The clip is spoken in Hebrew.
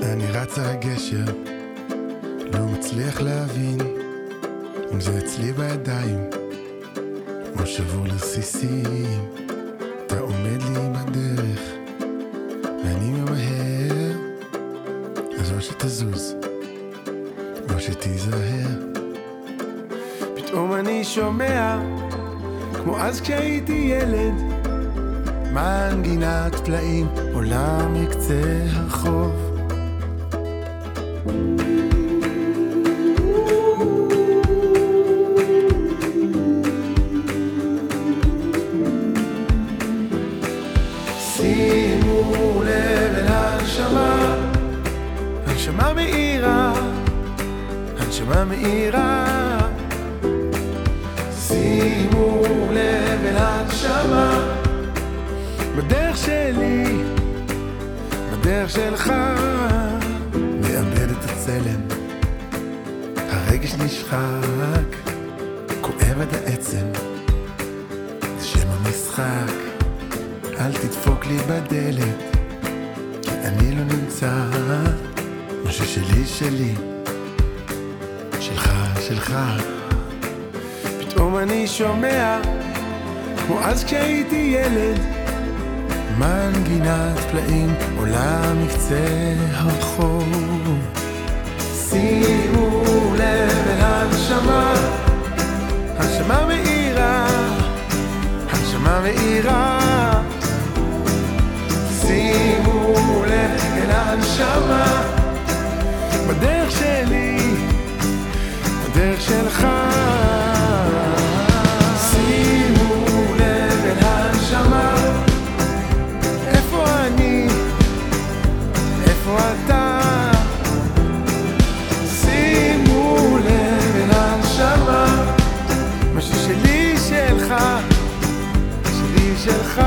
אני רץ על הגשר, לא מצליח להבין אם זה אצלי בידיים או שבור לרסיסים. אתה עומד לי בדרך ואני ממהר, אז או שתזוז או שתיזהר. פתאום אני שומע, כמו אז כשהייתי ילד, מנגינת פלאים עולה מקצה הנשמה, הנשמה מאירה, הנשמה מאירה. בדרך שלי, בדרך שלך, מאבד את הצלם, הרגש נשחק, כואב את העצם, זה שם המשחק. אל תדפוק לי בדלת, כי אני לא נמצא. מה ששלי שלי, שלך שלך. פתאום אני שומע, כמו אז כשהייתי ילד, מנגינת פלאים עולה מקצה הרחוב. שימו לב אל הנשמה, הנשמה מאירה, הנשמה מאירה. שימו לב אל הנשמה שלי שלך, שלי שלך.